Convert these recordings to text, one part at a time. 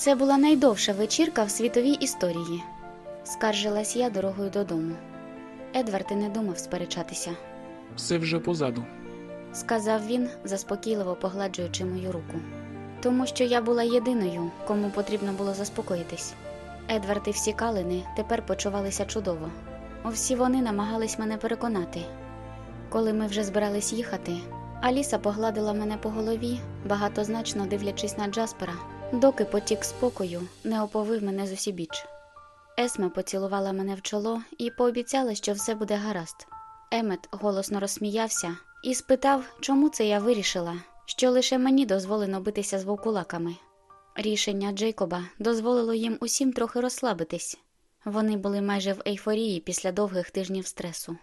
Це була найдовша вечірка в світовій історії. Скаржилась я дорогою додому. Едвард і не думав сперечатися, Все вже позаду. сказав він, заспокійливо погладжуючи мою руку. Тому що я була єдиною, кому потрібно було заспокоїтись. Едвард і всі калини тепер почувалися чудово. Всі вони намагались мене переконати. Коли ми вже збирались їхати, Аліса погладила мене по голові, багатозначно дивлячись на Джаспера, доки потік спокою не оповив мене з. Есме поцілувала мене в чоло і пообіцяла, що все буде гаразд. Емет голосно розсміявся і спитав, чому це я вирішила, що лише мені дозволено битися з вовкулаками. Рішення Джейкоба дозволило їм усім трохи розслабитись. Вони були майже в ейфорії після довгих тижнів стресу.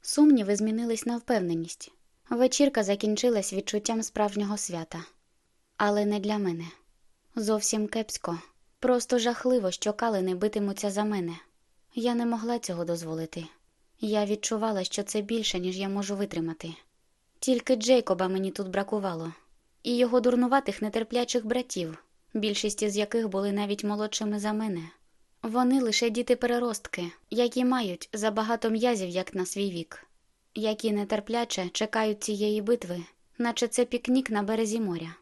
Сумніви змінились на впевненість. Вечірка закінчилась відчуттям справжнього свята. Але не для мене. Зовсім кепсько. Просто жахливо, що калини битимуться за мене. Я не могла цього дозволити. Я відчувала, що це більше, ніж я можу витримати. Тільки Джейкоба мені тут бракувало, і його дурнуватих нетерплячих братів, більшість із яких були навіть молодшими за мене. Вони лише діти-переростки, які мають забагато м'язів, як на свій вік, які нетерпляче чекають цієї битви, наче це пікнік на березі моря.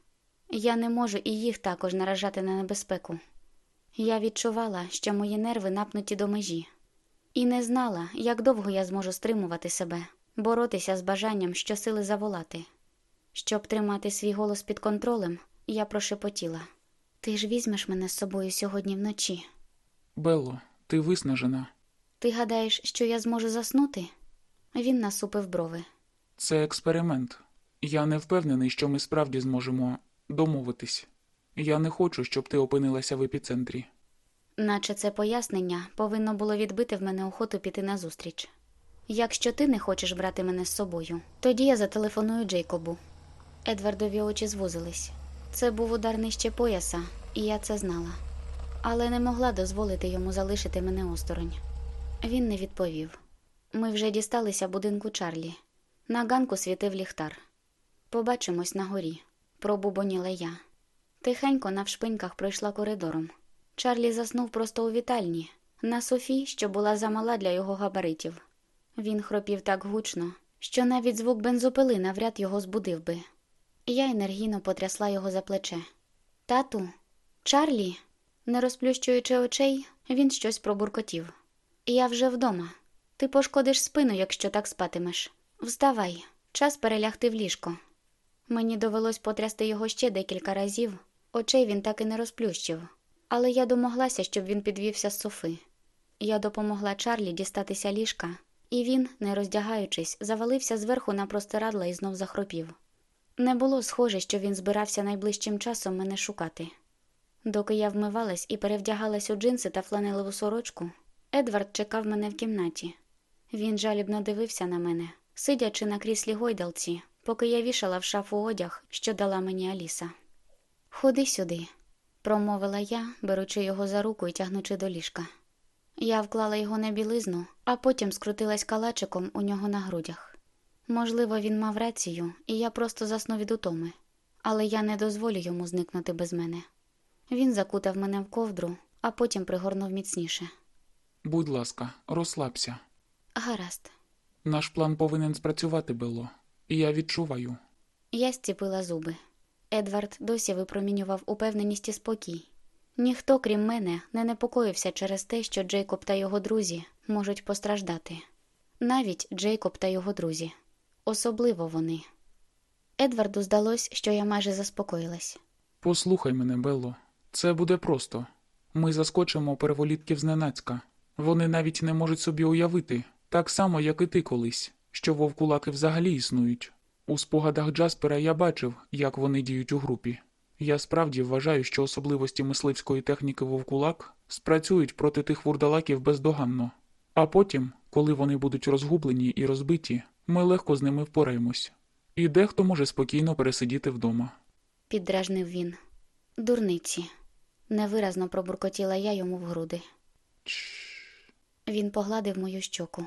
Я не можу і їх також наражати на небезпеку. Я відчувала, що мої нерви напнуті до межі, і не знала, як довго я зможу стримувати себе, боротися з бажанням щосили заволати. Щоб тримати свій голос під контролем, я прошепотіла: Ти ж візьмеш мене з собою сьогодні вночі. Белло, ти виснажена. Ти гадаєш, що я зможу заснути? Він насупив брови. Це експеримент. Я не впевнений, що ми справді зможемо домовитись. Я не хочу, щоб ти опинилася в епіцентрі. Наче це пояснення повинно було відбити в мене охоту піти назустріч. Якщо ти не хочеш брати мене з собою, тоді я зателефоную Джейкобу. Едвардові очі звузились. Це був удар нижче пояса, і я це знала. Але не могла дозволити йому залишити мене осторонь. Він не відповів. Ми вже дісталися будинку Чарлі. На ганку світив ліхтар. Побачимось на горі, пробубоніла я. Тихенько навшпиньках пройшла коридором. Чарлі заснув просто у вітальні, на Софі, що була замала для його габаритів. Він хропів так гучно, що навіть звук бензопили навряд його збудив би. Я енергійно потрясла його за плече. Тату, Чарлі, не розплющуючи очей, він щось пробуркотів. Я вже вдома. Ти пошкодиш спину, якщо так спатимеш. Вставай, час перелягти в ліжко. Мені довелось потрясти його ще декілька разів, очей він так і не розплющив, але я домоглася, щоб він підвівся з софи. Я допомогла Чарлі дістатися ліжка, і він, не роздягаючись, завалився зверху на простирадла і знов захропів. Не було схоже, що він збирався найближчим часом мене шукати. Доки я вмивалась і перевдягалась у джинси та фланелеву сорочку, Едвард чекав мене в кімнаті. Він жалібно дивився на мене, сидячи на кріслі гойдалці, поки я вішала в шафу одяг, що дала мені Аліса. Ходи сюди, промовила я, беручи його за руку і тягнучи до ліжка. Я вклала його на білизну, а потім скрутилась калачиком у нього на грудях. Можливо, він мав рацію, і я просто засну від утоми, але я не дозволю йому зникнути без мене. Він закутав мене в ковдру, а потім пригорнув міцніше. Будь ласка, розслабся. Гаразд. Наш план повинен спрацювати, Белло. Я відчуваю. Я зціпила зуби. Едвард досі випромінював упевненість і спокій. Ніхто, крім мене, не непокоївся через те, що Джейкоб та його друзі можуть постраждати. Навіть Джейкоб та його друзі. Особливо вони. Едварду здалось, що я майже заспокоїлась. Послухай мене, Белло. Це буде просто. Ми заскочимо переволітків зненацька. Вони навіть не можуть собі уявити, так само, як і ти колись, що вовкулаки взагалі існують. У спогадах Джаспера я бачив, як вони діють у групі. Я справді вважаю, що особливості мисливської техніки вовкулак спрацюють проти тих вурдалаків бездоганно. А потім, коли вони будуть розгублені і розбиті, ми легко з ними впораємось. І дехто може спокійно пересидіти вдома. Піддражнив він. Дурниці. Невиразно пробуркотіла я йому в груди. Він погладив мою щоку.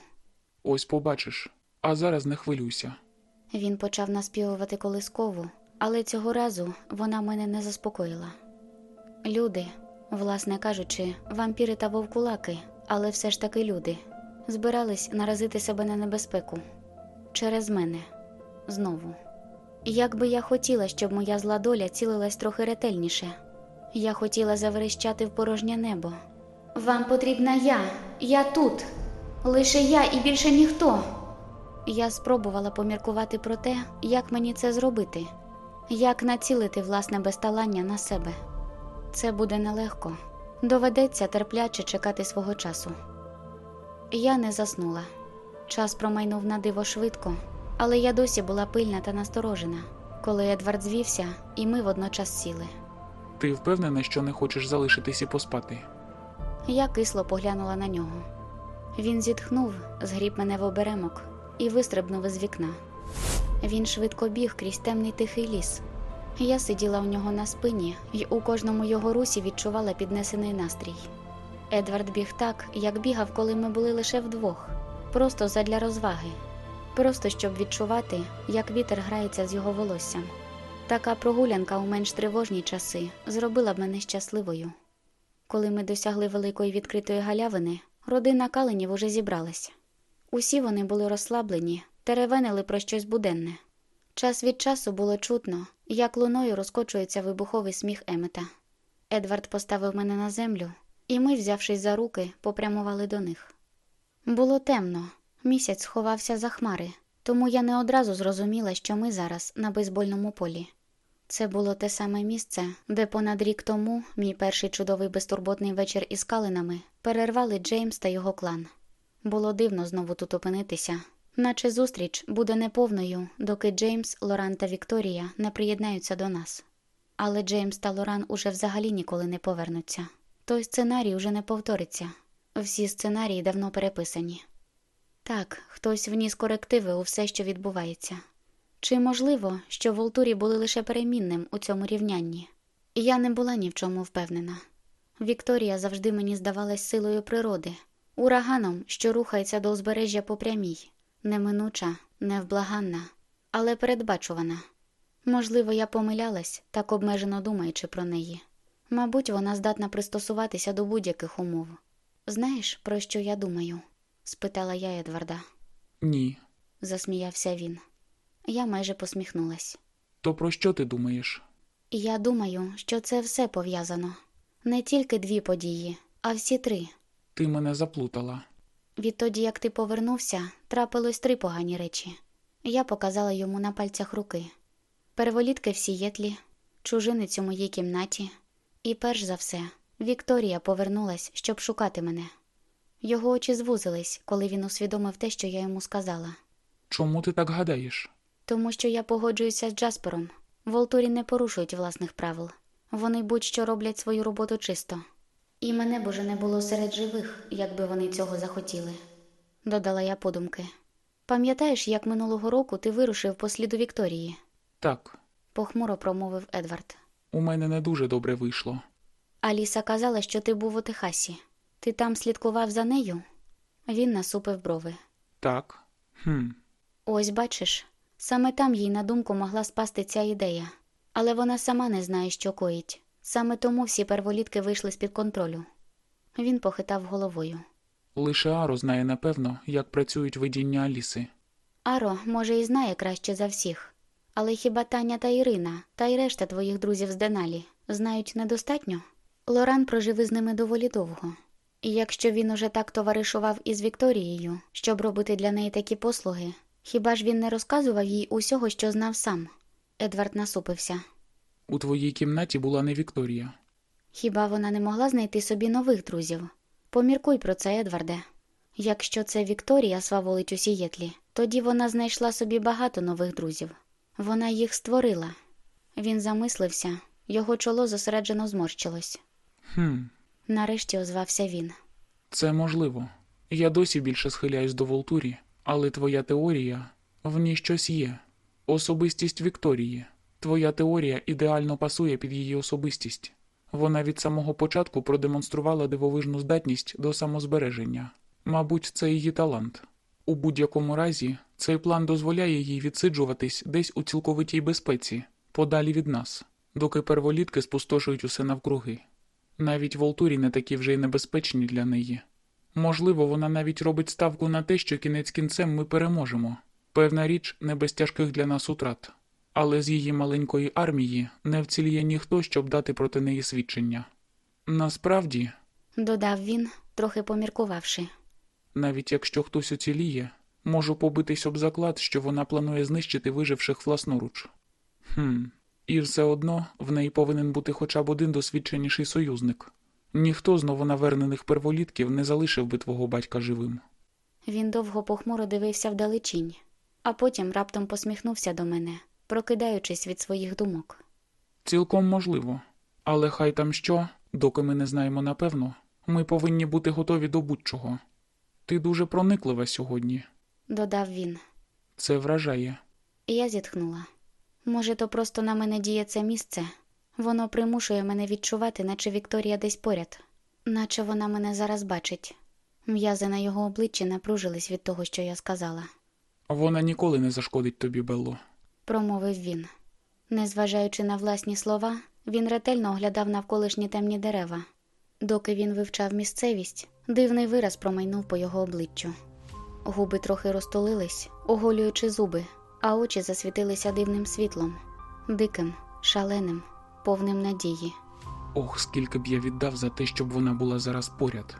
Ось побачиш. А зараз не хвилюйся. Він почав наспівувати колискову, але цього разу вона мене не заспокоїла. Люди, власне кажучи, вампіри та вовкулаки, але все ж таки люди, збирались наразити себе на небезпеку через мене знову. Як би я хотіла, щоб моя зла доля цілилась трохи ретельніше. Я хотіла заверещати в порожнє небо. Вам потрібна я, я тут, лише я і більше ніхто. Я спробувала поміркувати про те, як мені це зробити, як націлити власне безталання на себе. Це буде нелегко. Доведеться терпляче чекати свого часу. Я не заснула. Час промайнув на диво швидко, але я досі була пильна та насторожена, коли Едвард звівся, і ми водночас сіли. Ти впевнена, що не хочеш залишитись і поспати? Я кисло поглянула на нього. Він зітхнув, згріб мене в оберемок і вистрибнув із вікна. Він швидко біг крізь темний тихий ліс. Я сиділа у нього на спині і у кожному його русі відчувала піднесений настрій. Едвард біг так, як бігав, коли ми були лише вдвох, просто задля розваги, просто щоб відчувати, як вітер грається з його волоссям. Така прогулянка у менш тривожні часи зробила б мене щасливою. Коли ми досягли великої відкритої галявини, родина Каленів уже зібралась. Усі вони були розслаблені, теревенили про щось буденне. Час від часу було чутно, як луною розкочується вибуховий сміх Емета. Едвард поставив мене на землю, і ми, взявшись за руки, попрямували до них. Було темно, місяць сховався за хмари, тому я не одразу зрозуміла, що ми зараз на бейсбольному полі. Це було те саме місце, де понад рік тому мій перший чудовий безтурботний вечір із калинами перервали Джеймс та його клан. Було дивно знову тут опинитися, наче зустріч буде неповною, доки Джеймс, Лоран та Вікторія не приєднаються до нас. Але Джеймс та Лоран уже взагалі ніколи не повернуться. Той сценарій уже не повториться. Всі сценарії давно переписані. Так, хтось вніс корективи у все, що відбувається. Чи можливо, що Волтурі були лише перемінним у цьому рівнянні? Я не була ні в чому впевнена. Вікторія завжди мені здавалась силою природи, ураганом, що рухається до узбережжя по прямій, неминуча, невблаганна, але передбачувана. Можливо, я помилялась, так обмежено думаючи про неї. Мабуть, вона здатна пристосуватися до будь-яких умов. Знаєш, про що я думаю? спитала я Едварда. Ні. Засміявся він. Я майже посміхнулась. То про що ти думаєш? Я думаю, що це все пов'язано. Не тільки дві події, а всі три. Ти мене заплутала. Відтоді, як ти повернувся, трапилось три погані речі. Я показала йому на пальцях руки: перволітки в Сієтлі, чужинець у моїй кімнаті, і перш за все, Вікторія повернулась, щоб шукати мене. Його очі звузились, коли він усвідомив те, що я йому сказала. Чому ти так гадаєш? Тому що я погоджуюся з Джаспером. Волтурі не порушують власних правил. Вони будь-що роблять свою роботу чисто. І мене б уже не було серед живих, якби вони цього захотіли, додала я подумки. Пам'ятаєш, як минулого року ти вирушив по сліду Вікторії? Так, похмуро промовив Едвард. у мене не дуже добре вийшло. Аліса казала, що ти був у Техасі. Ти там слідкував за нею? Він насупив брови. Так. Хм. Ось бачиш, саме там їй на думку могла спасти ця ідея, але вона сама не знає, що коїть. Саме тому всі перволітки вийшли з-під контролю. Він похитав головою. Лише Аро знає напевно, як працюють видіння Аліси. Аро, може, і знає краще за всіх, але хіба Таня та Ірина та й решта твоїх друзів з Деналі знають недостатньо? Лоран прожив із ними доволі довго. І якщо він уже так товаришував із Вікторією, щоб робити для неї такі послуги, хіба ж він не розказував їй усього, що знав сам? Едвард насупився. У твоїй кімнаті була не Вікторія. Хіба вона не могла знайти собі нових друзів? Поміркуй про це, Едварде. Якщо це Вікторія сваволить у Сієтлі, тоді вона знайшла собі багато нових друзів. Вона їх створила. Він замислився, його чоло зосереджено зморщилось. Хм, Нарешті озвався він. це можливо. Я досі більше схиляюсь до Волтурі, але твоя теорія в ній щось є. Особистість Вікторії. Твоя теорія ідеально пасує під її особистість. Вона від самого початку продемонструвала дивовижну здатність до самозбереження. Мабуть, це її талант. У будь-якому разі, цей план дозволяє їй відсиджуватись десь у цілковитій безпеці, подалі від нас, доки перволітки спустошують усе навкруги. Навіть Волтурі не такі вже й небезпечні для неї. Можливо, вона навіть робить ставку на те, що кінець кінцем ми переможемо. Певна річ, не без тяжких для нас утрат. Але з її маленької армії не вціліє ніхто, щоб дати проти неї свідчення. Насправді, Додав він, трохи поміркувавши. навіть якщо хтось уціліє, можу побитись об заклад, що вона планує знищити виживших власноруч. Хм, і все одно в неї повинен бути хоча б один досвідченіший союзник. Ніхто з новонавернених перволітків не залишив би твого батька живим. Він довго похмуро дивився вдалечінь, а потім раптом посміхнувся до мене, прокидаючись від своїх думок. Цілком можливо. Але хай там що, доки ми не знаємо напевно, ми повинні бути готові до будь-чого. Ти дуже прониклива сьогодні. Додав він. Це вражає. Я зітхнула. Може, то просто на мене діє це місце. Воно примушує мене відчувати, наче Вікторія десь поряд, наче вона мене зараз бачить. М'язи на його обличчі напружились від того, що я сказала, Вона ніколи не зашкодить тобі, Белло. Промовив він. Незважаючи на власні слова, він ретельно оглядав навколишні темні дерева. Доки він вивчав місцевість, дивний вираз промайнув по його обличчю. Губи трохи розтулились, оголюючи зуби, а очі засвітилися дивним світлом, диким, шаленим, повним надії. Ох, скільки б я віддав за те, щоб вона була зараз поряд.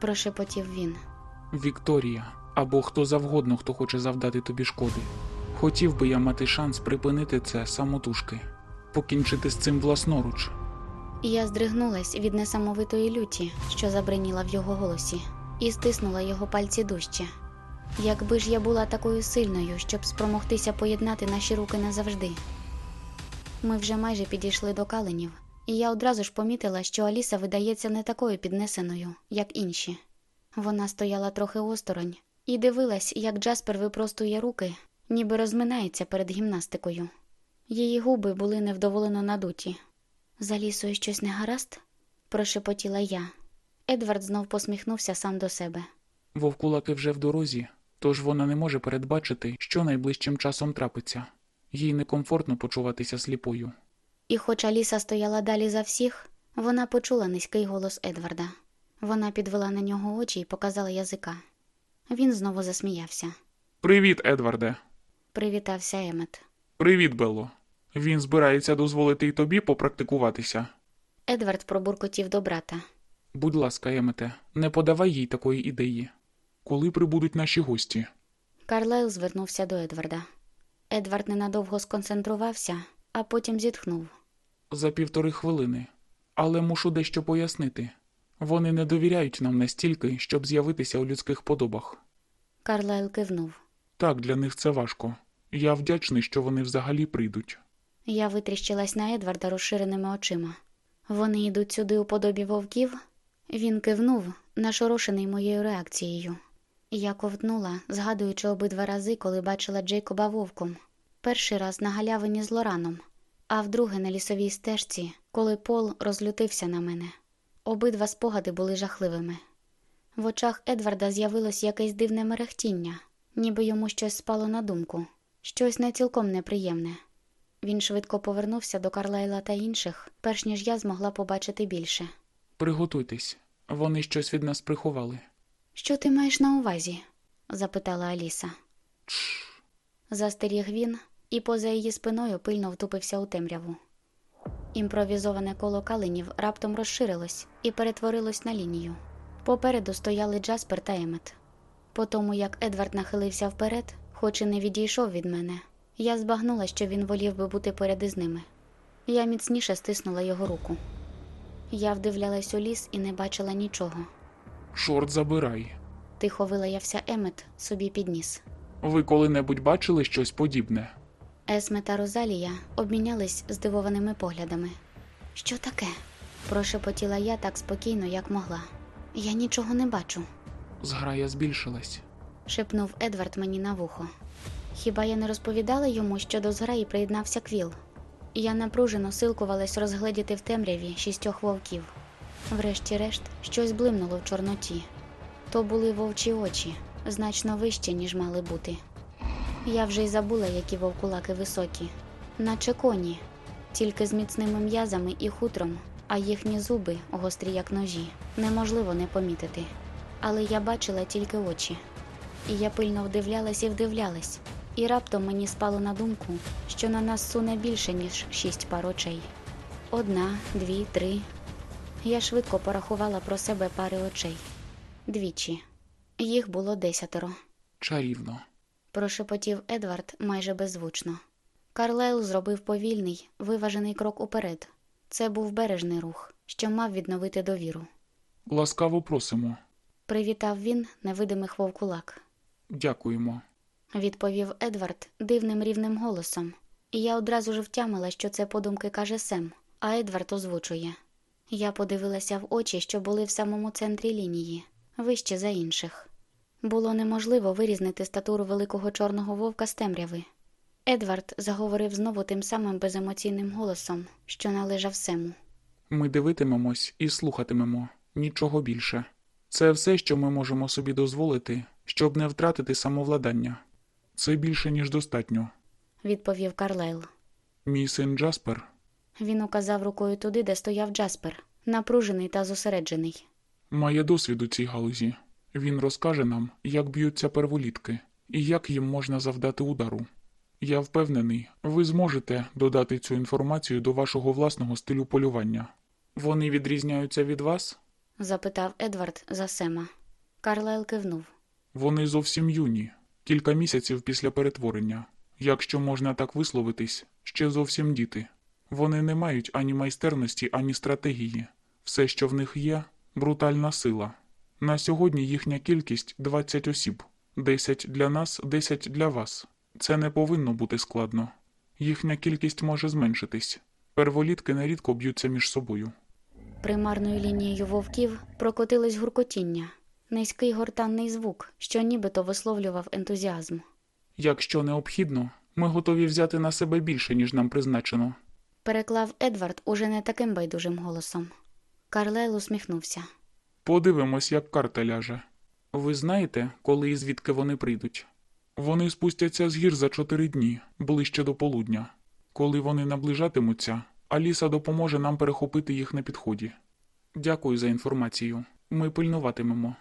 Прошепотів він. Вікторія, або хто завгодно, хто хоче завдати тобі шкоди. Хотів би я мати шанс припинити це самотужки, покінчити з цим власноруч. Я здригнулась від несамовитої люті, що забриніла в його голосі, і стиснула його пальці дужче. Якби ж я була такою сильною, щоб спромогтися поєднати наші руки назавжди. Ми вже майже підійшли до каленів, і я одразу ж помітила, що Аліса видається не такою піднесеною, як інші. Вона стояла трохи осторонь і дивилась, як Джаспер випростує руки, ніби розминається перед гімнастикою. Її губи були невдоволено надуті. З Алісою щось не гаразд? прошепотіла я. Едвард знов посміхнувся сам до себе. Вовкулаки вже в дорозі, тож вона не може передбачити, що найближчим часом трапиться. Їй некомфортно почуватися сліпою. І хоч Аліса стояла далі за всіх, вона почула низький голос Едварда. Вона підвела на нього очі і показала язика. Він знову засміявся. Привіт, Едварде. Привітався Емет. Привіт, Белло. Він збирається дозволити й тобі попрактикуватися. Едвард пробуркотів до брата. Будь ласка, Емете, не подавай їй такої ідеї. Коли прибудуть наші гості? Карлайл звернувся до Едварда. Едвард ненадовго сконцентрувався, а потім зітхнув. За півтори хвилини. Але мушу дещо пояснити. Вони не довіряють нам настільки, щоб з'явитися у людських подобах. Карлайл кивнув. Так, для них це важко. Я вдячний, що вони взагалі прийдуть. Я витріщилась на Едварда розширеними очима. Вони йдуть сюди у подобі вовків. Він кивнув, нашорошений моєю реакцією. Я ковтнула, згадуючи обидва рази, коли бачила Джейкоба вовком. Перший раз на галявині з Лораном, а вдруге на лісовій стежці, коли Пол розлютився на мене. Обидва спогади були жахливими. В очах Едварда з'явилось якесь дивне мерехтіння, ніби йому щось спало на думку, щось не цілком неприємне. Він швидко повернувся до Карлайла та інших, перш ніж я змогла побачити більше. Приготуйтесь, вони щось від нас приховали. Що ти маєш на увазі? запитала Аліса. Чш. Застеріг він і поза її спиною пильно втупився у темряву. Імпровізоване коло каленів раптом розширилось і перетворилось на лінію. Попереду стояли Джаспер та Емет. По тому, як Едвард нахилився вперед, хоч і не відійшов від мене, я збагнула, що він волів би бути поряд із ними. Я міцніше стиснула його руку. Я вдивлялась у ліс і не бачила нічого. Шорт забирай. Тихо вилаявся Емет собі під ніс. Ви коли-небудь бачили щось подібне? Есме та Розалія обмінялись здивованими поглядами. Що таке? прошепотіла я так спокійно, як могла. Я нічого не бачу, Зграя збільшилась. Шепнув Едвард мені на вухо. Хіба я не розповідала йому, що до зграї приєднався квіл? Я напружено силкувалась розгледіти в темряві шістьох вовків. Врешті-решт, щось блимнуло в чорноті. То були вовчі очі, значно вищі, ніж мали бути. Я вже й забула, які вовкулаки високі, наче коні, тільки з міцними м'язами і хутром, а їхні зуби, гострі як ножі, неможливо не помітити. Але я бачила тільки очі. І я пильно вдивлялась і вдивлялась, і раптом мені спало на думку, що на нас суне більше, ніж шість пар очей. Одна, дві, три. Я швидко порахувала про себе пари очей. Двічі. Їх було десятеро. Чарівно. Прошепотів Едвард майже беззвучно. Карлайл зробив повільний, виважений крок уперед. Це був бережний рух, що мав відновити довіру. Ласкаво просимо. Привітав він невидимих вовкулак. Дякуємо. Відповів Едвард дивним рівним голосом, і я одразу ж втямила, що це подумки каже Сем, а Едвард озвучує. Я подивилася в очі, що були в самому центрі лінії, вище за інших. Було неможливо вирізнити статуру великого чорного вовка з темряви. Едвард заговорив знову тим самим беземоційним голосом, що належав Сему. Ми дивитимемось і слухатимемо. Нічого більше. Це все, що ми можемо собі дозволити, щоб не втратити самовладання. Це більше, ніж достатньо. Відповів Карлайл. Мій син Джаспер Він указав рукою туди, де стояв Джаспер, напружений та зосереджений. має досвід у цій галузі. Він розкаже нам, як б'ються перволітки і як їм можна завдати удару. Я впевнений, ви зможете додати цю інформацію до вашого власного стилю полювання. Вони відрізняються від вас? запитав Едвард за Сема. Карлайл кивнув. Вони зовсім юні, кілька місяців після перетворення. Якщо можна так висловитись, ще зовсім діти. Вони не мають ані майстерності, ані стратегії. Все, що в них є, брутальна сила. На сьогодні їхня кількість 20 осіб, 10 для нас, 10 для вас. Це не повинно бути складно. Їхня кількість може зменшитись. Перволітки нерідко б'ються між собою. Примарною лінією вовків прокотилось гуркотіння, низький гортанний звук, що нібито висловлював ентузіазм. Якщо необхідно, ми готові взяти на себе більше, ніж нам призначено. Переклав Едвард уже не таким байдужим голосом. Карлайл усміхнувся. Подивимось, як карта ляже. Ви знаєте, коли і звідки вони прийдуть? Вони спустяться з гір за чотири дні, ближче до полудня. Коли вони наближатимуться, Аліса допоможе нам перехопити їх на підході. Дякую за інформацію. Ми пильнуватимемо.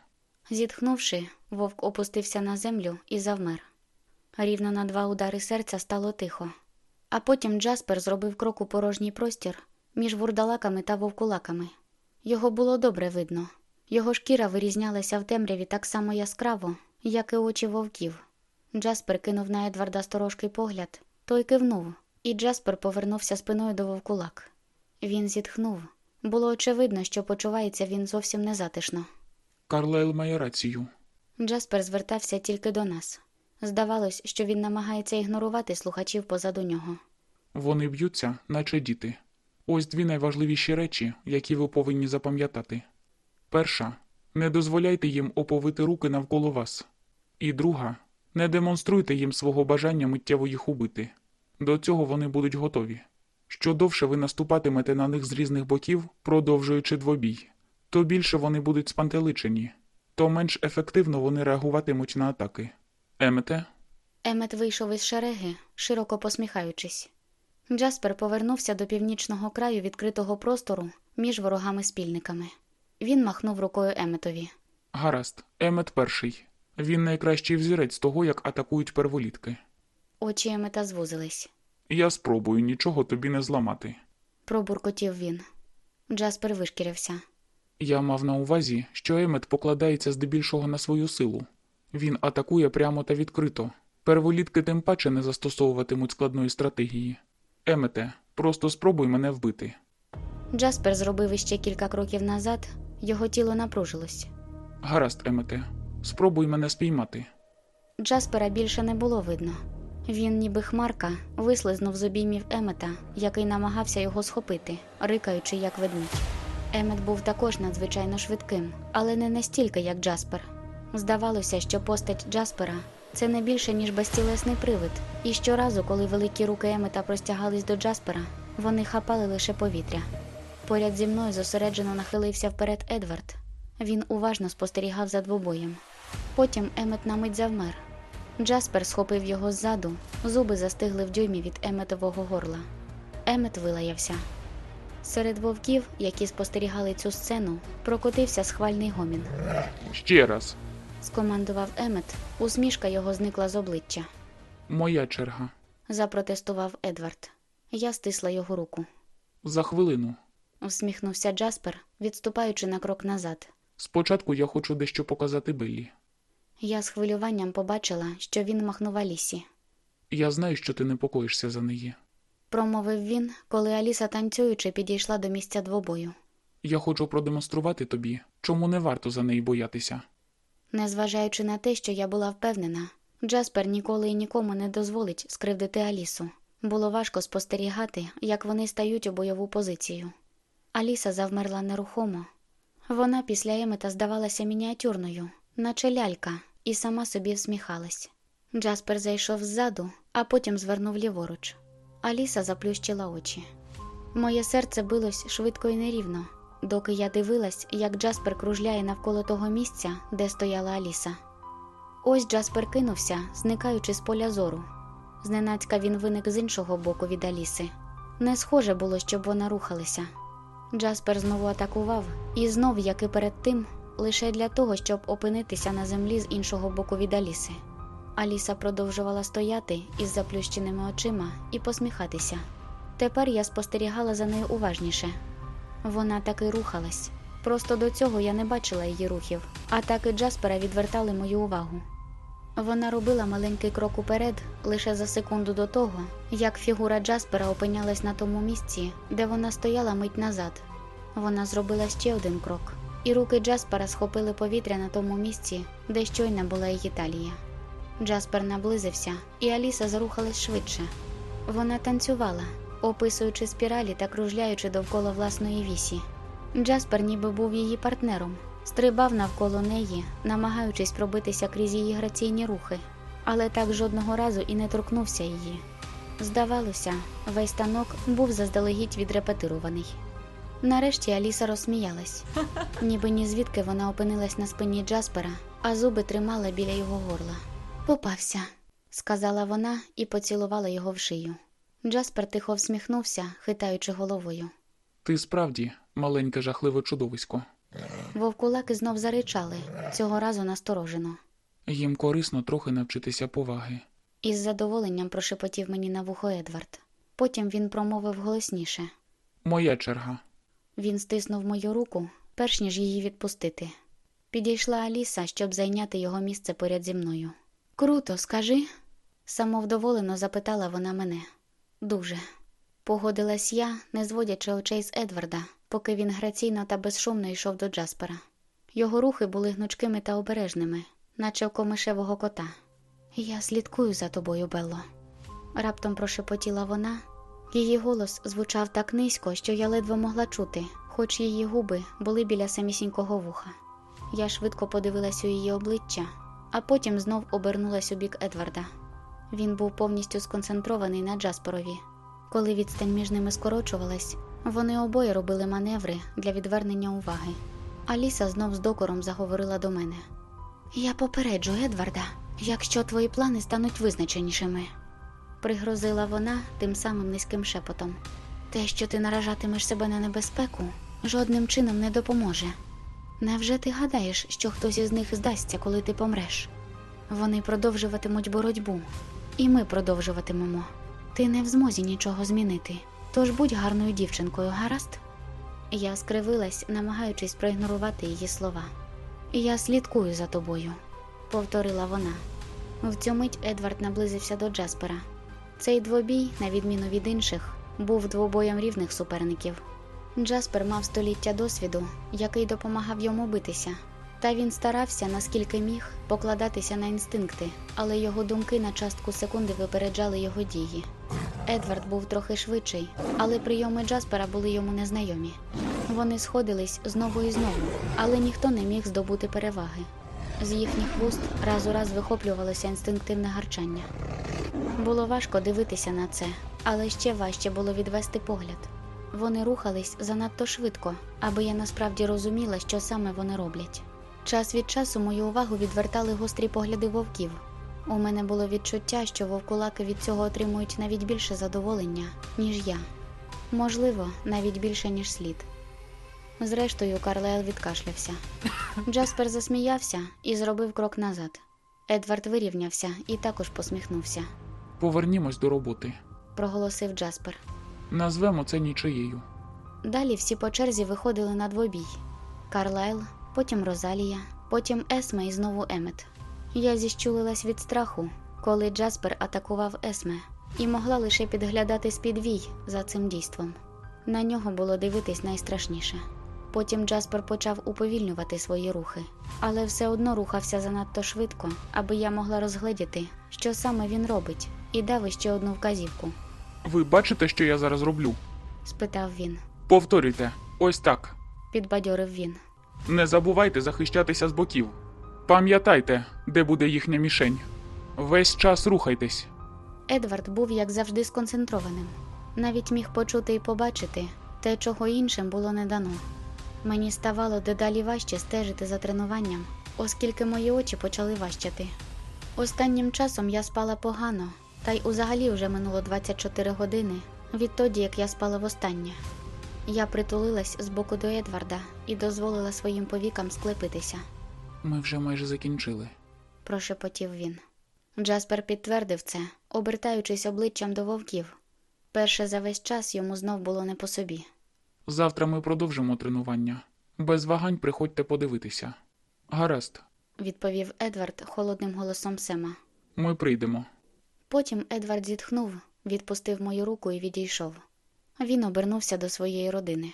Зітхнувши, вовк опустився на землю і завмер. Рівно на два удари серця стало тихо. А потім Джаспер зробив крок у порожній простір між вурдалаками та вовкулаками. Його було добре видно. Його шкіра вирізнялася в темряві так само яскраво, як і очі вовків. Джаспер кинув на Едварда сторожкий погляд, той кивнув, і Джаспер повернувся спиною до вовкулак. Він зітхнув. Було очевидно, що почувається він зовсім незатишно. Карлайл має рацію. Джаспер звертався тільки до нас. Здавалось, що він намагається ігнорувати слухачів позаду нього. Вони б'ються, наче діти. Ось дві найважливіші речі, які ви повинні запам'ятати. Перша не дозволяйте їм оповити руки навколо вас. І друга не демонструйте їм свого бажання миттєво їх убити. До цього вони будуть готові. Що довше ви наступатимете на них з різних боків, продовжуючи двобій, то більше вони будуть спантеличені, то менш ефективно вони реагуватимуть на атаки. Емете, Емет вийшов із шереги, широко посміхаючись. Джаспер повернувся до північного краю відкритого простору між ворогами-спільниками. Він махнув рукою Еметові. гаразд, Емет перший. Він найкращий взірець того, як атакують перволітки. Очі Емета звузились. Я спробую нічого тобі не зламати. Пробуркотів він. Джаспер вишкірився. Я мав на увазі, що Емет покладається здебільшого на свою силу. Він атакує прямо та відкрито. Перволітки тим паче не застосовуватимуть складної стратегії. Емете, просто спробуй мене вбити. Джаспер зробив іще кілька кроків назад, його тіло напружилось. Гаразд, Емете, спробуй мене спіймати. Джаспера більше не було видно. Він, ніби хмарка, вислизнув з обіймів Емета, який намагався його схопити, рикаючи як ведмідь. Емет був також надзвичайно швидким, але не настільки, як Джаспер. Здавалося, що постать Джаспера це не більше, ніж безтілесний привид, і щоразу, коли великі руки Емета простягались до Джаспера, вони хапали лише повітря. Поряд зі мною зосереджено нахилився вперед Едвард. Він уважно спостерігав за двобоєм. Потім Емет на мить завмер. Джаспер схопив його ззаду, зуби застигли в дюймі від Еметового горла. Емет вилаявся. Серед вовків, які спостерігали цю сцену, прокотився схвальний гомін. Ще раз. Скомандував Емет, усмішка його зникла з обличчя. Моя черга. Запротестував Едвард. Я стисла його руку. За хвилину. Всміхнувся Джаспер, відступаючи на крок назад. Спочатку я хочу дещо показати Беллі. Я з хвилюванням побачила, що він махнув Алісі. Я знаю, що ти непокоїшся за неї. Промовив він, коли Аліса танцюючи підійшла до місця двобою. Я хочу продемонструвати тобі, чому не варто за неї боятися. Незважаючи на те, що я була впевнена, Джаспер ніколи і нікому не дозволить скривдити Алісу. Було важко спостерігати, як вони стають у бойову позицію. Аліса завмерла нерухомо. Вона після Емета здавалася мініатюрною, наче лялька, і сама собі всміхалась. Джаспер зайшов ззаду, а потім звернув ліворуч. Аліса заплющила очі. Моє серце билось швидко і нерівно, доки я дивилась, як Джаспер кружляє навколо того місця, де стояла Аліса. Ось Джаспер кинувся, зникаючи з поля зору. Зненацька він виник з іншого боку від Аліси. Не схоже було, щоб вона рухалася. Джаспер знову атакував, і знов, як і перед тим, лише для того, щоб опинитися на землі з іншого боку від Аліси. Аліса продовжувала стояти із заплющеними очима і посміхатися. Тепер я спостерігала за нею уважніше. Вона таки рухалась. Просто до цього я не бачила її рухів, атаки Джаспера відвертали мою увагу. Вона робила маленький крок уперед лише за секунду до того, як фігура Джаспера опинялась на тому місці, де вона стояла мить назад. Вона зробила ще один крок, і руки Джаспера схопили повітря на тому місці, де щойно була її талія. Джаспер наблизився, і Аліса зарухалась швидше. Вона танцювала, описуючи спіралі та кружляючи довкола власної вісі. Джаспер ніби був її партнером, стрибав навколо неї, намагаючись пробитися крізь її граційні рухи, але так жодного разу і не торкнувся її. Здавалося, весь танок був заздалегідь відрепетирований. Нарешті Аліса розсміялась, ніби ні звідки вона опинилась на спині Джаспера, а зуби тримала біля його горла. Попався, сказала вона і поцілувала його в шию. Джаспер тихо всміхнувся, хитаючи головою. Ти справді маленьке жахливе чудовисько. Вовкулаки знов заричали, цього разу насторожено. Їм корисно трохи навчитися поваги. Із задоволенням прошепотів мені на вухо Едвард. Потім він промовив голосніше. Моя черга. Він стиснув мою руку, перш ніж її відпустити. Підійшла Аліса, щоб зайняти його місце поряд зі мною. Круто, скажи, самовдоволено запитала вона мене. Дуже. Погодилась я, не зводячи очей з Едварда, поки він граційно та безшумно йшов до Джаспера. Його рухи були гнучкими та обережними, наче в комишевого кота. Я слідкую за тобою, Белло. Раптом прошепотіла вона. Її голос звучав так низько, що я ледве могла чути, хоч її губи були біля самісінького вуха. Я швидко подивилась у її обличчя, а потім знов обернулась у бік Едварда. Він був повністю сконцентрований на Джасперові. Коли відстань між ними скорочувалась, вони обоє робили маневри для відвернення уваги. Аліса знов з докором заговорила до мене. Я попереджу Едварда, якщо твої плани стануть визначенішими, пригрозила вона тим самим низьким шепотом. Те, що ти наражатимеш себе на небезпеку, жодним чином не допоможе. Невже ти гадаєш, що хтось із них здасться, коли ти помреш? Вони продовжуватимуть боротьбу, і ми продовжуватимемо. Ти не в змозі нічого змінити, тож будь гарною дівчинкою, гаразд? Я скривилась, намагаючись проігнорувати її слова. Я слідкую за тобою, повторила вона. В цю мить Едвард наблизився до Джаспера. Цей двобій, на відміну від інших, був двобоєм рівних суперників. Джаспер мав століття досвіду, який допомагав йому битися. Та він старався, наскільки міг, покладатися на інстинкти, але його думки на частку секунди випереджали його дії. Едвард був трохи швидший, але прийоми Джаспера були йому незнайомі. Вони сходились знову і знову, але ніхто не міг здобути переваги. З їхніх вуст раз у раз вихоплювалося інстинктивне гарчання. Було важко дивитися на це, але ще важче було відвести погляд. Вони рухались занадто швидко, аби я насправді розуміла, що саме вони роблять. Час від часу мою увагу відвертали гострі погляди вовків. У мене було відчуття, що вовкулаки від цього отримують навіть більше задоволення, ніж я. Можливо, навіть більше, ніж слід. Зрештою, Карлайл відкашлявся. Джаспер засміявся і зробив крок назад. Едвард вирівнявся і також посміхнувся. Повернімось до роботи. Проголосив Джаспер. Назвемо це нічиєю. Далі всі по черзі виходили на двобій: Карлайл, потім Розалія, потім Есме і знову Емет. Я зіщулилась від страху, коли Джаспер атакував Есме, і могла лише підглядати з-під за цим дійством. На нього було дивитись найстрашніше. Потім Джаспер почав уповільнювати свої рухи, але все одно рухався занадто швидко, аби я могла розгледіти, що саме він робить, і дав іще одну вказівку. Ви бачите, що я зараз роблю? спитав він. Повторюйте, ось так. Підбадьорив він. Не забувайте захищатися з боків. Пам'ятайте, де буде їхня мішень. Весь час рухайтесь. Едвард був, як завжди, сконцентрованим. Навіть міг почути і побачити те, чого іншим було не дано. Мені ставало дедалі важче стежити за тренуванням, оскільки мої очі почали важчати. Останнім часом я спала погано, та й узагалі вже минуло 24 години відтоді, як я спала востаннє. Я притулилась з боку до Едварда і дозволила своїм повікам склепитися. Ми вже майже закінчили. прошепотів він. Джаспер підтвердив це, обертаючись обличчям до вовків. Перше за весь час йому знов було не по собі. Завтра ми продовжимо тренування. Без вагань приходьте подивитися. Гаразд, відповів Едвард холодним голосом Сема. ми прийдемо. Потім Едвард зітхнув, відпустив мою руку і відійшов. Він обернувся до своєї родини.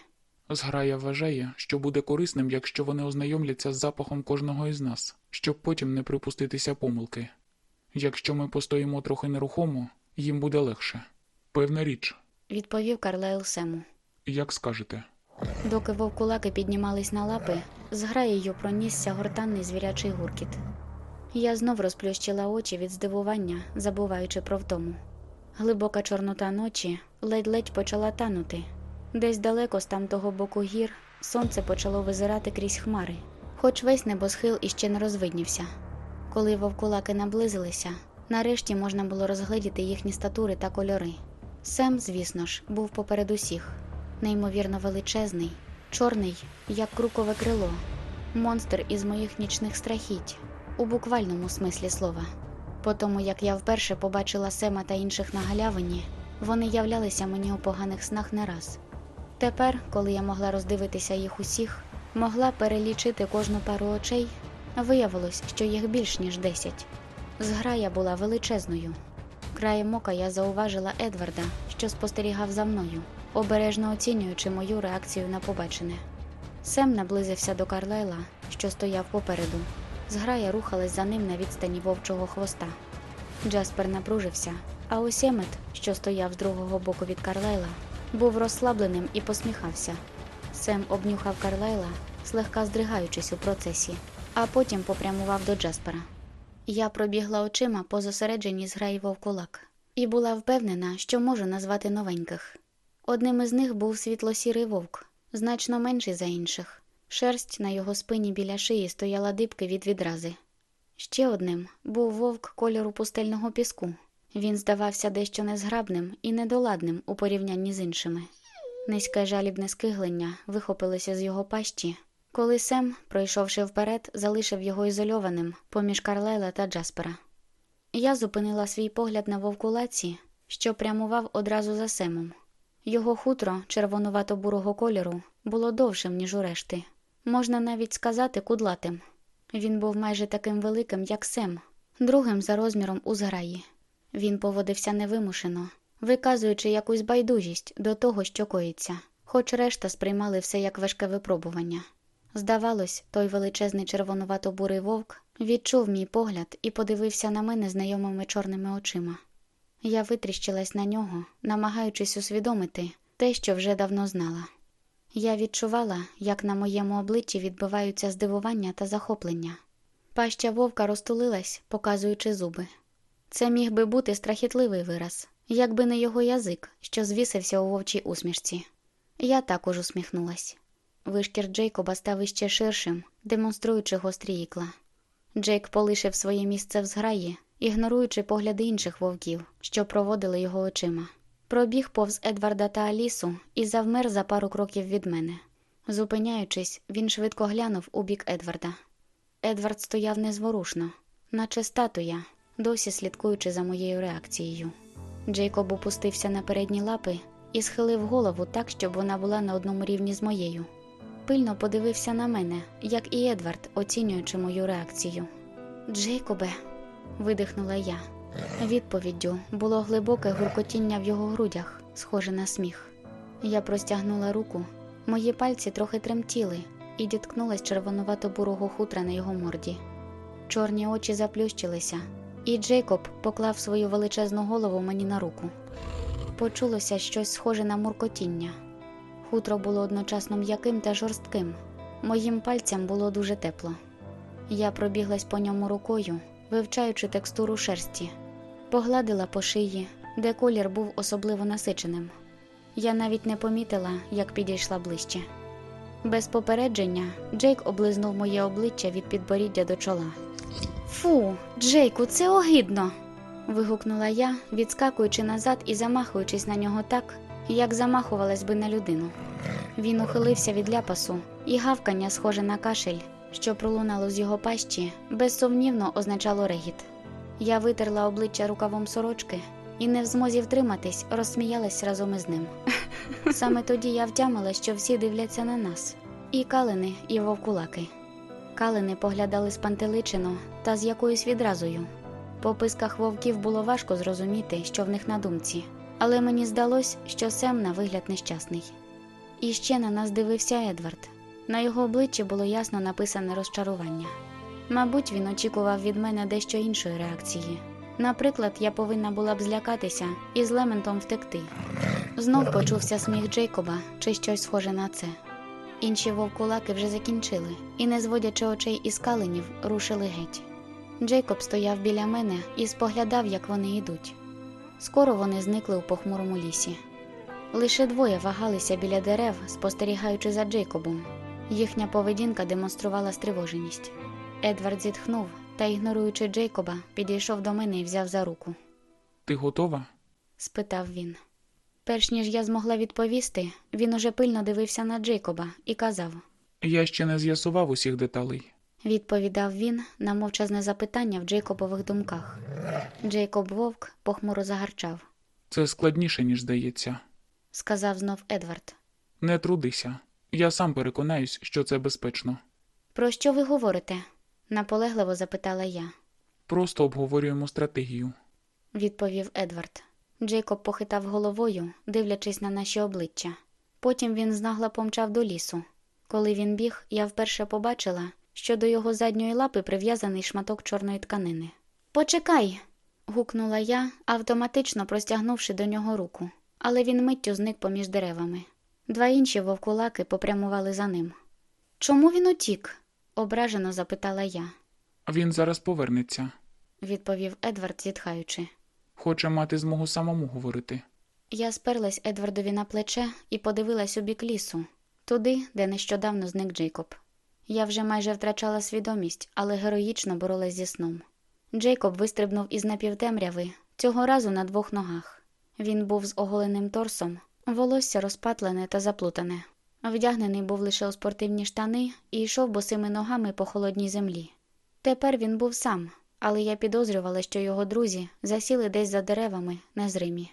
Зграя вважає, що буде корисним, якщо вони ознайомляться з запахом кожного із нас, щоб потім не припуститися помилки. Якщо ми постоїмо трохи нерухомо, їм буде легше. Певна річ, Відповів Карлайл Сему. як скажете. Доки вовкулаки піднімались на лапи, з граєю пронісся гортанний звірячий гуркіт. Я знов розплющила очі від здивування, забуваючи про втому. Глибока чорнота ночі ледь-ледь почала танути. Десь далеко з тамтого боку гір сонце почало визирати крізь хмари, хоч весь небосхил іще не розвиднівся. Коли вовкулаки наблизилися, нарешті можна було розгледіти їхні статури та кольори. Сем, звісно ж, був поперед усіх неймовірно величезний, чорний, як крукове крило, монстр із моїх нічних страхіть, у буквальному смислі слова. По тому, як я вперше побачила Сема та інших на галявині, вони являлися мені у поганих снах не раз. Тепер, коли я могла роздивитися їх усіх, могла перелічити кожну пару очей, виявилось, що їх більш ніж десять. Зграя була величезною. Краєм ока я зауважила Едварда, що спостерігав за мною, обережно оцінюючи мою реакцію на побачене. Сем наблизився до Карлайла, що стояв попереду. Зграя рухалась за ним на відстані вовчого хвоста. Джаспер напружився, а ось Емет, що стояв з другого боку від Карлайла, був розслабленим і посміхався. Сем обнюхав Карлайла, слегка здригаючись у процесі, а потім попрямував до Джаспера. Я пробігла очима по зосередженій зграї вовкулак і була впевнена, що можу назвати новеньких. Одним із них був світло-сірий вовк, значно менший за інших. Шерсть на його спині біля шиї стояла дибки від відрази. Ще одним був вовк кольору пустельного піску. Він здавався дещо незграбним і недоладним у порівнянні з іншими. Низьке жалібне скиглення вихопилося з його пащі, коли Сем, пройшовши вперед, залишив його ізольованим поміж Карлайла та Джаспера. Я зупинила свій погляд на вовкулаці, що прямував одразу за Семом. Його хутро червонувато-бурого кольору було довшим, ніж у решти. Можна навіть сказати кудлатим. Він був майже таким великим, як Сем, другим за розміром у зграї. Він поводився невимушено, виказуючи якусь байдужість до того, що коїться, хоч решта сприймали все як важке випробування. Здавалось, той величезний червонувато-бурий вовк відчув мій погляд і подивився на мене знайомими чорними очима. Я витріщилась на нього, намагаючись усвідомити те, що вже давно знала. Я відчувала, як на моєму обличчі відбиваються здивування та захоплення. Паща вовка розтулилась, показуючи зуби. Це міг би бути страхітливий вираз, якби не його язик, що звісився у вовчій усмішці. Я також усміхнулась. Вишкір Джейкоба став іще ширшим, демонструючи гострі ікла. Джейк полишив своє місце в зграї, ігноруючи погляди інших вовків, що проводили його очима. Пробіг повз Едварда та Алісу і завмер за пару кроків від мене. Зупиняючись, він швидко глянув у бік Едварда. Едвард стояв незворушно, наче статуя, досі слідкуючи за моєю реакцією. Джейкоб опустився на передні лапи і схилив голову так, щоб вона була на одному рівні з моєю. Пильно подивився на мене, як і Едвард, оцінюючи мою реакцію. Джейкобе, видихнула я. Відповіддю було глибоке гуркотіння в його грудях, схоже на сміх. Я простягнула руку, мої пальці трохи тремтіли і діткнулась червонувато-бурого хутра на його морді. Чорні очі заплющилися, і Джейкоб поклав свою величезну голову мені на руку. Почулося щось схоже на муркотіння. Хутро було одночасно м'яким та жорстким. Моїм пальцям було дуже тепло. Я пробіглась по ньому рукою, вивчаючи текстуру шерсті, погладила по шиї, де колір був особливо насиченим. Я навіть не помітила, як підійшла ближче. Без попередження Джейк облизнув моє обличчя від підборіддя до чола. Фу, Джейку, це огидно. вигукнула я, відскакуючи назад і замахуючись на нього так, як замахувалась би на людину. Він ухилився від ляпасу, і гавкання, схоже на кашель, що пролунало з його пащі, безсумнівно означало регіт. Я витерла обличчя рукавом сорочки і, не в змозі втриматись, розсміялась разом із ним. Саме тоді я втямила, що всі дивляться на нас і калини, і вовкулаки. Калини поглядали спантеличено та з якоюсь відразою. По писках вовків було важко зрозуміти, що в них на думці, але мені здалось, що Сем на вигляд нещасний. І ще на нас дивився Едвард. На його обличчі було ясно написане розчарування. Мабуть, він очікував від мене дещо іншої реакції. Наприклад, я повинна була б злякатися і з лементом втекти. Знов почувся сміх Джейкоба чи щось схоже на це. Інші вовкулаки вже закінчили і, не зводячи очей із калинів, рушили геть. Джейкоб стояв біля мене і споглядав, як вони йдуть. Скоро вони зникли у похмурому лісі. Лише двоє вагалися біля дерев, спостерігаючи за Джейкобом. Їхня поведінка демонструвала стривоженість. Едвард зітхнув та, ігноруючи Джейкоба, підійшов до мене і взяв за руку. Ти готова? спитав він. Перш ніж я змогла відповісти, він уже пильно дивився на Джейкоба і казав: Я ще не з'ясував усіх деталей. відповідав він на мовчазне запитання в Джейкобових думках. Джейкоб вовк похмуро загарчав, Це складніше, ніж здається. сказав знов Едвард. Не трудися. Я сам переконаюсь, що це безпечно. Про що ви говорите? Наполегливо запитала я. Просто обговорюємо стратегію. відповів Едвард. Джейкоб похитав головою, дивлячись на наші обличчя. Потім він знагла помчав до лісу. Коли він біг, я вперше побачила, що до його задньої лапи прив'язаний шматок чорної тканини. Почекай. гукнула я, автоматично простягнувши до нього руку, але він миттю зник поміж деревами. Два інші вовкулаки попрямували за ним. Чому він утік? Ображено запитала я, Він зараз повернеться. відповів Едвард, зітхаючи. Хоче мати змогу самому говорити. Я сперлась Едвардові на плече і подивилась у бік лісу, туди, де нещодавно зник Джейкоб. Я вже майже втрачала свідомість, але героїчно боролась зі сном. Джейкоб вистрибнув із напівтемряви, цього разу на двох ногах. Він був з оголеним торсом, волосся розпатлене та заплутане. Вдягнений був лише у спортивні штани і йшов босими ногами по холодній землі. Тепер він був сам, але я підозрювала, що його друзі засіли десь за деревами, незримі.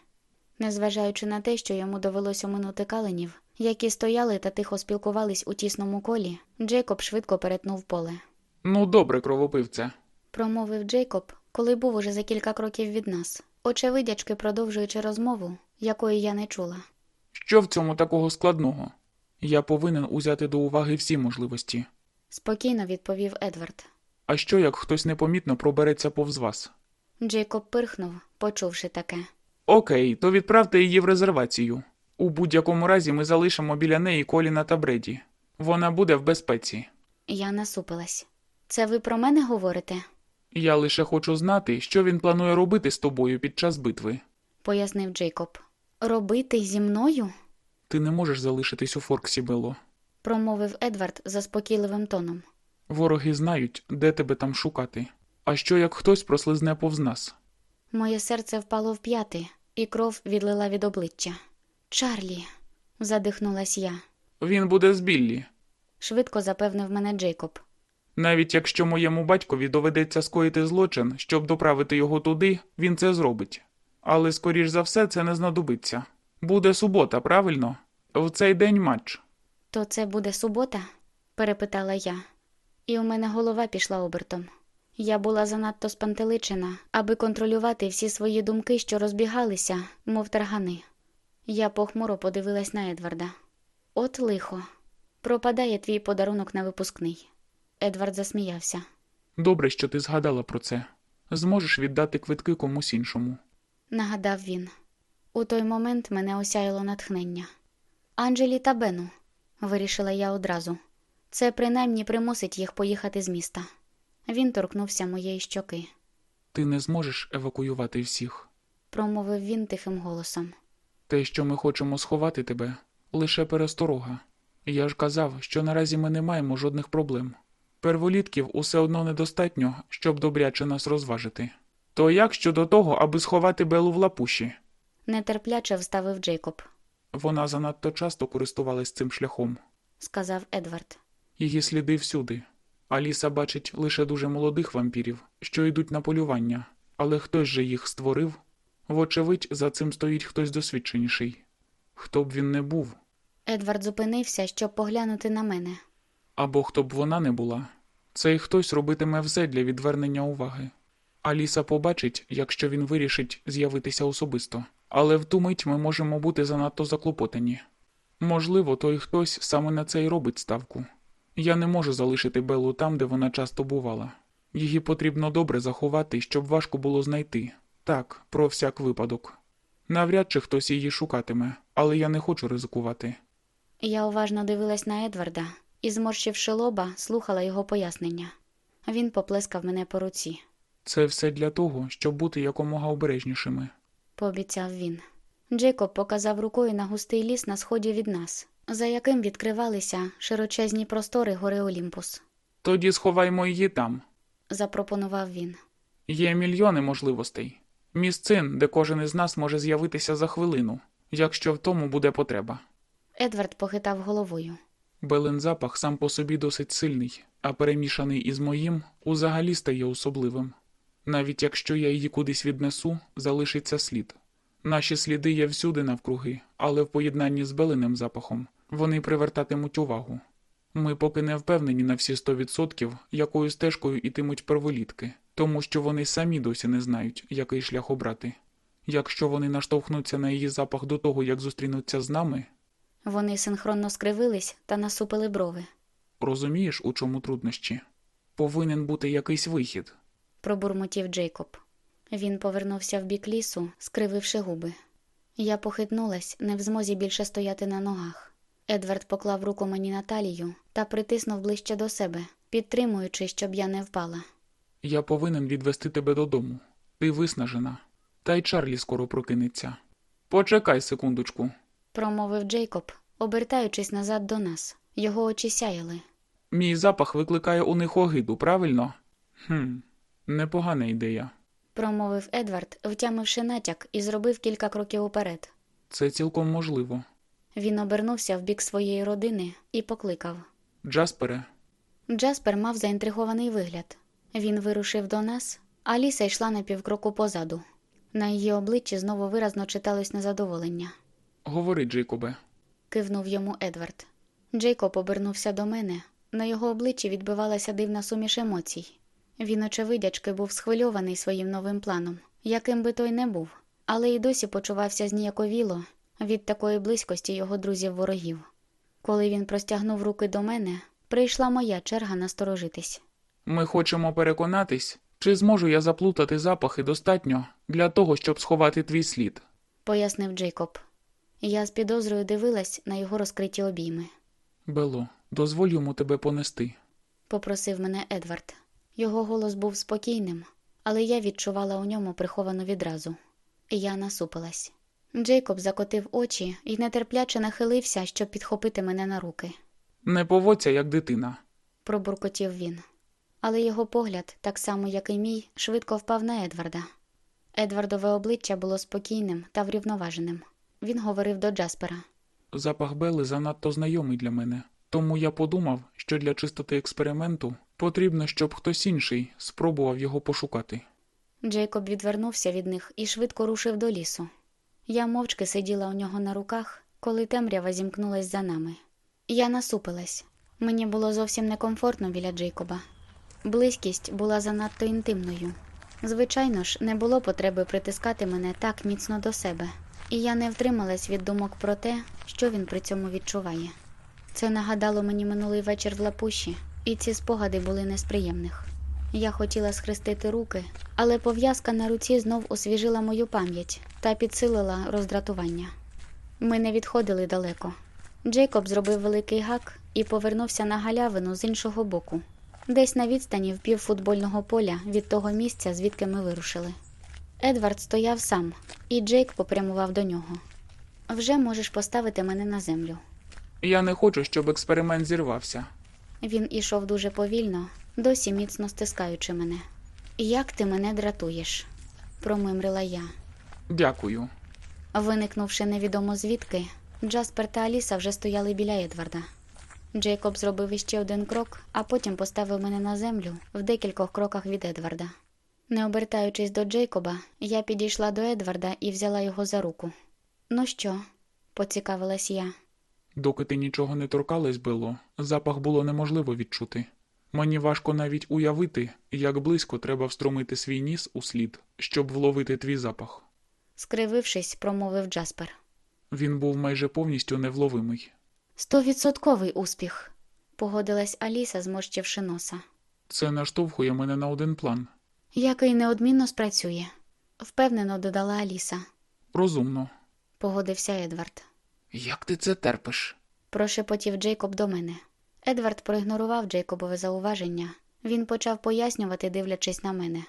Незважаючи на те, що йому довелося оминути каленів, які стояли та тихо спілкувались у тісному колі, Джейкоб швидко перетнув поле. Ну, добре, кровопивце. Промовив Джейкоб, коли був уже за кілька кроків від нас, очевидячки продовжуючи розмову, якої я не чула. Що в цьому такого складного? Я повинен узяти до уваги всі можливості. спокійно відповів Едвард. А що як хтось непомітно пробереться повз вас? Джейкоб пирхнув, почувши таке. Окей, то відправте її в резервацію. У будь-якому разі ми залишимо біля неї Коліна та Бреді. Вона буде в безпеці. Я насупилась. Це ви про мене говорите? Я лише хочу знати, що він планує робити з тобою під час битви. пояснив Джейкоб. Робити зі мною? Ти не можеш залишитись у Форксі, Бело. промовив Едвард заспокійливим тоном. Вороги знають, де тебе там шукати. А що як хтось прослизне повз нас? Моє серце впало в п'яти, і кров відлила від обличчя. Чарлі, задихнулась я. Він буде з Біллі. Швидко запевнив мене Джейкоб. Навіть якщо моєму батькові доведеться скоїти злочин, щоб доправити його туди, він це зробить. Але, скоріш за все, це не знадобиться. Буде субота, правильно? В цей день матч. То це буде субота? перепитала я, і у мене голова пішла обертом. Я була занадто спантеличена, аби контролювати всі свої думки, що розбігалися, мов таргани. Я похмуро подивилась на Едварда. От лихо. Пропадає твій подарунок на випускний. Едвард засміявся. Добре, що ти згадала про це. Зможеш віддати квитки комусь іншому. Нагадав він. У той момент мене осяяло натхнення. Анджелі та Бену, вирішила я одразу. Це принаймні примусить їх поїхати з міста. Він торкнувся моєї щоки, Ти не зможеш евакуювати всіх. промовив він тихим голосом. Те, що ми хочемо сховати тебе, лише пересторога. Я ж казав, що наразі ми не маємо жодних проблем. Перволітків усе одно недостатньо, щоб добряче нас розважити. То як щодо того, аби сховати Белу в лапуші? Нетерпляче вставив Джейкоб, Вона занадто часто користувалась цим шляхом. сказав Едвард. Її сліди всюди. Аліса бачить лише дуже молодих вампірів, що йдуть на полювання, але хтось же їх створив. Вочевидь, за цим стоїть хтось досвідченіший. Хто б він не був, Едвард зупинився, щоб поглянути на мене. або хто б вона не була, цей хтось робитиме все для відвернення уваги. Аліса побачить, якщо він вирішить з'явитися особисто, але в ту мить ми можемо бути занадто заклопотані. Можливо, той хтось саме на це й робить ставку. Я не можу залишити Белу там, де вона часто бувала. Її потрібно добре заховати, щоб важко було знайти. Так, про всяк випадок. Навряд чи хтось її шукатиме, але я не хочу ризикувати. Я уважно дивилась на Едварда і, зморщивши лоба, слухала його пояснення. Він поплескав мене по руці, Це все для того, щоб бути якомога обережнішими. Пообіцяв він. Джейкоб показав рукою на густий ліс на сході від нас, за яким відкривалися широчезні простори гори Олімпус, Тоді сховаймо її там. запропонував він. Є мільйони можливостей. Місцин, де кожен із нас може з'явитися за хвилину, якщо в тому буде потреба. Едвард похитав головою. Белин запах сам по собі досить сильний, а перемішаний із моїм узагалі стає особливим. Навіть якщо я її кудись віднесу, залишиться слід. Наші сліди є всюди навкруги, але в поєднанні з белиним запахом вони привертатимуть увагу. Ми поки не впевнені на всі 100%, якою стежкою ітимуть перволітки, тому що вони самі досі не знають, який шлях обрати. Якщо вони наштовхнуться на її запах до того, як зустрінуться з нами, Вони синхронно скривились та насупили брови. розумієш, у чому труднощі? Повинен бути якийсь вихід. Пробурмотів Джейкоб. Він повернувся в бік лісу, скрививши губи. Я похитнулась, не в змозі більше стояти на ногах. Едвард поклав руку мені на талію та притиснув ближче до себе, підтримуючи, щоб я не впала. Я повинен відвести тебе додому. Ти виснажена. Та й Чарлі скоро прокинеться. Почекай секундочку. Промовив Джейкоб, обертаючись назад до нас. Його очі сяяли. Мій запах викликає у них огиду, правильно? Хм, непогана ідея. Промовив Едвард, втямивши натяк, і зробив кілька кроків уперед. Це цілком можливо. Він обернувся в бік своєї родини і покликав. Джаспере, Джаспер мав заінтригований вигляд. Він вирушив до нас, а Ліса йшла на півкроку позаду. На її обличчі знову виразно читалось незадоволення. говори, Джейкобе. Кивнув йому Едвард. Джейкоб обернувся до мене. На його обличчі відбивалася дивна суміш емоцій. Він, очевидячки, був схвильований своїм новим планом, яким би той не був, але й досі почувався зніяковіло від такої близькості його друзів-ворогів. Коли він простягнув руки до мене, прийшла моя черга насторожитись. Ми хочемо переконатись, чи зможу я заплутати запахи достатньо для того, щоб сховати твій слід. пояснив Джейкоб. Я з підозрою дивилась на його розкриті обійми. Бело, дозволь йому тебе понести. Попросив мене Едвард. Його голос був спокійним, але я відчувала у ньому приховану відразу. Я насупилась. Джейкоб закотив очі і нетерпляче нахилився, щоб підхопити мене на руки. Не поводься, як дитина. Пробуркотів він. Але його погляд, так само як і мій, швидко впав на Едварда. Едвардове обличчя було спокійним та врівноваженим. Він говорив до Джаспера. Запах Бели занадто знайомий для мене, тому я подумав, що для чистоти експерименту потрібно, щоб хтось інший спробував його пошукати. Джейкоб відвернувся від них і швидко рушив до лісу. Я мовчки сиділа у нього на руках, коли темрява зімкнулась за нами. Я насупилась. Мені було зовсім некомфортно біля Джейкоба. Близькість була занадто інтимною. Звичайно ж, не було потреби притискати мене так міцно до себе, і я не втрималась від думок про те, що він при цьому відчуває. Це нагадало мені минулий вечір в лапуші, і ці спогади були не з приємних. Я хотіла схрестити руки, але пов'язка на руці знов освіжила мою пам'ять та підсилила роздратування. Ми не відходили далеко. Джейкоб зробив великий гак і повернувся на галявину з іншого боку, десь на відстані в пів футбольного поля від того місця, звідки ми вирушили. Едвард стояв сам, і Джейк попрямував до нього. Вже можеш поставити мене на землю. Я не хочу, щоб експеримент зірвався. Він ішов дуже повільно, досі міцно стискаючи мене. Як ти мене дратуєш? промимрила я. Дякую. Виникнувши невідомо звідки, Джаспер та Аліса вже стояли біля Едварда. Джейкоб зробив іще один крок, а потім поставив мене на землю в декількох кроках від Едварда. Не обертаючись до Джейкоба, я підійшла до Едварда і взяла його за руку. Ну що? поцікавилась я. Доки ти нічого не торкалась, Бело, запах було неможливо відчути. Мені важко навіть уявити, як близько треба встромити свій ніс у слід, щоб вловити твій запах. скривившись, промовив Джаспер. Він був майже повністю невловимий. Стовідсотковий успіх, погодилась Аліса, зморщивши носа. Це наштовхує мене на один план. Який неодмінно спрацює, впевнено додала Аліса. Розумно. Погодився Едвард. Як ти це терпиш? Прошепотів Джейкоб до мене. Едвард проігнорував Джейкобове зауваження. Він почав пояснювати, дивлячись на мене.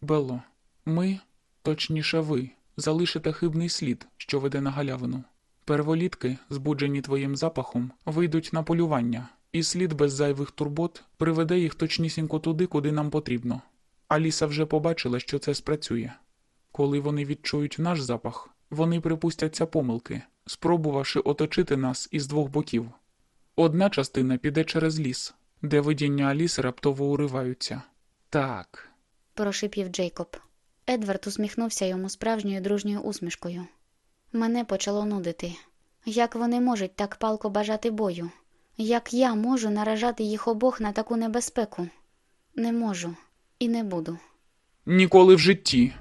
Белло, ми, точніше ви, залишите хибний слід, що веде на галявину. Перволітки, збуджені твоїм запахом, вийдуть на полювання, і слід без зайвих турбот приведе їх точнісінько туди, куди нам потрібно. Аліса вже побачила, що це спрацює. Коли вони відчують наш запах, вони припустяться помилки, спробувавши оточити нас із двох боків. Одна частина піде через ліс, де видіння Аліси раптово уриваються. Так, Прошипів Джейкоб. Едвард усміхнувся йому справжньою дружньою усмішкою. Мене почало нудити. Як вони можуть так палко бажати бою? Як я можу наражати їх обох на таку небезпеку? Не можу і не буду. ніколи в житті.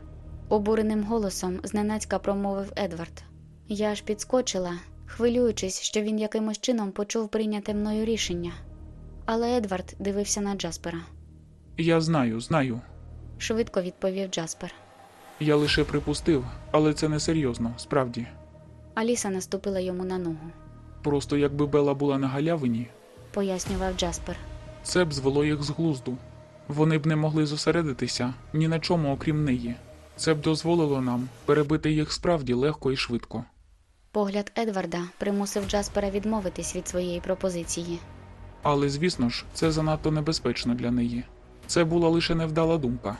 обуреним голосом зненацька промовив Едвард. Я аж підскочила, хвилюючись, що він якимось чином почув прийняте мною рішення. Але Едвард дивився на Джаспера. Я знаю, знаю. Швидко відповів Джаспер. Я лише припустив, але це не серйозно, справді. Аліса наступила йому на ногу, Просто якби Бела була на галявині, пояснював Джаспер. це б звело їх з глузду. Вони б не могли зосередитися ні на чому, окрім неї. Це б дозволило нам перебити їх справді легко і швидко. Погляд Едварда примусив Джаспера відмовитись від своєї пропозиції. Але, звісно ж, це занадто небезпечно для неї. Це була лише невдала думка.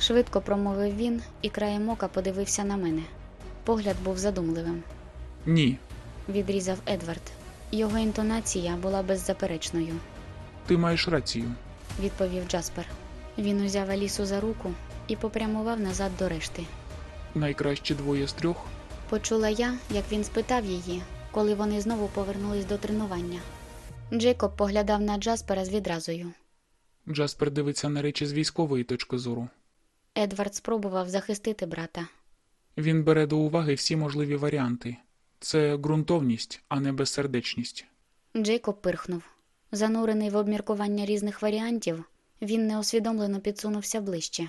Швидко промовив він і краєм ока подивився на мене. Погляд був задумливим. Ні, Відрізав Едвард. Його інтонація була беззаперечною. ти маєш рацію. відповів Джаспер. Він узяв Алісу за руку і попрямував назад до решти. Найкращі двоє з трьох Почула я, як він спитав її, коли вони знову повернулись до тренування. Джейкоб поглядав на Джаспера з відразою. Джаспер дивиться на речі з військової точки зору. Едвард спробував захистити брата. Він бере до уваги всі можливі варіанти. Це ґрунтовність, а не безсердечність. Джейкоб пирхнув. Занурений в обміркування різних варіантів, він неосвідомлено підсунувся ближче.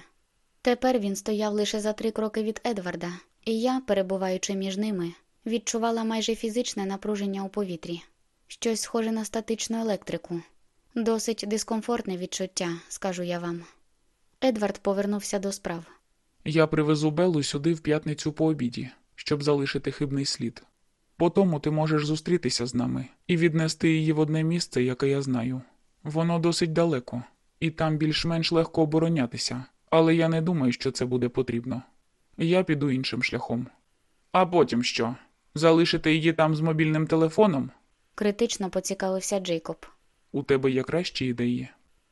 Тепер він стояв лише за три кроки від Едварда, і я, перебуваючи між ними, відчувала майже фізичне напруження у повітрі, щось схоже на статичну електрику. Досить дискомфортне відчуття, скажу я вам. Едвард повернувся до справ. Я привезу Беллу сюди в п'ятницю по обіді, щоб залишити хибний слід. Потому ти можеш зустрітися з нами і віднести її в одне місце, яке я знаю. Воно досить далеко, і там більш-менш легко оборонятися, але я не думаю, що це буде потрібно. Я піду іншим шляхом. А потім що? Залишити її там з мобільним телефоном? Критично поцікавився Джейкоб. У тебе є кращі ідеї?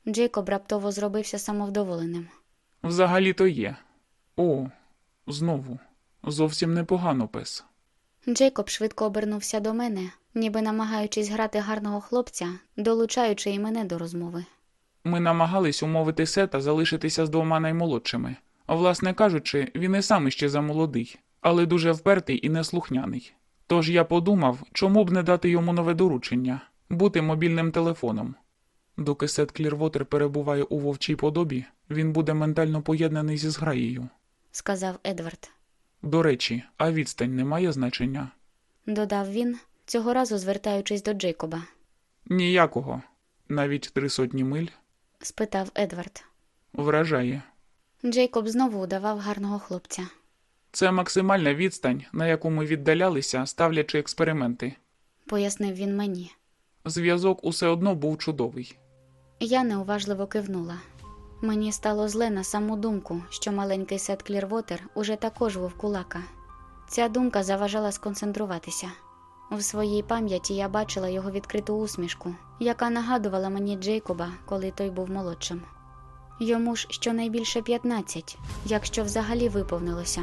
Джейкоб раптово зробився самовдоволеним. Взагалі-то є. О, знову. Зовсім непогано, пес. Джейкоб швидко обернувся до мене, ніби намагаючись грати гарного хлопця, долучаючи і мене до розмови. Ми намагались умовити Сета залишитися з двома наймолодшими. Власне кажучи, він і сам іще замолодий, але дуже впертий і неслухняний. Тож я подумав, чому б не дати йому нове доручення бути мобільним телефоном. Доки Сет Клірвотер перебуває у вовчій подобі, він буде ментально поєднаний зі зграєю. сказав Едвард. До речі, а відстань не має значення? Додав він, цього разу звертаючись до Джейкоба. Ніякого. Навіть три сотні миль Спитав Едвард. вражає. Джейкоб знову удавав гарного хлопця. Це максимальна відстань, на яку ми віддалялися, ставлячи експерименти. Пояснив він мені. Зв'язок усе одно був чудовий. Я неуважливо кивнула. Мені стало зле на саму думку, що маленький Сет Клірвотер уже також вовкулака. Ця думка заважала сконцентруватися. В своїй пам'яті я бачила його відкриту усмішку, яка нагадувала мені Джейкоба, коли той був молодшим. Йому ж щонайбільше 15, якщо взагалі виповнилося.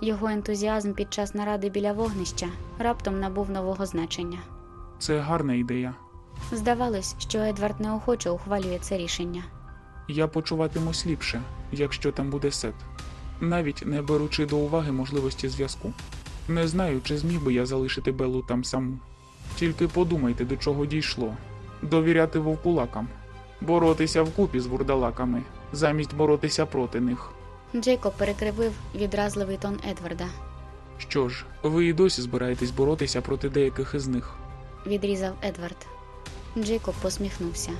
Його ентузіазм під час наради біля вогнища раптом набув нового значення. Це гарна ідея. Здавалось, що Едвард неохоче ухвалює це рішення. Я почуватимусь ліпше, якщо там буде сет, навіть не беручи до уваги можливості зв'язку. Не знаю, чи зміг би я залишити Беллу там саму. Тільки подумайте, до чого дійшло. Довіряти вовкулакам, боротися вкупі з вурдалаками, замість боротися проти них. Джейкоб перекривив відразливий тон Едварда. Що ж, ви і досі збираєтесь боротися проти деяких із них. Відрізав Едвард. Джейкоб посміхнувся.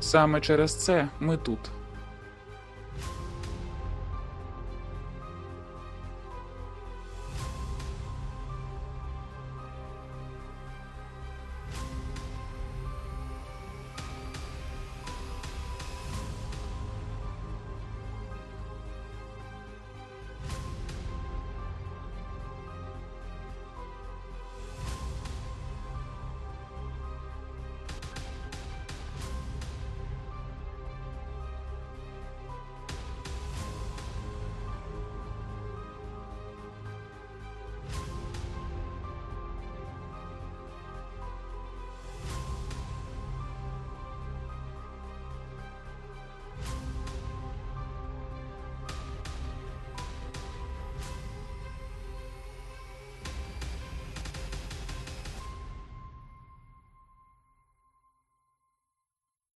Саме через це ми тут.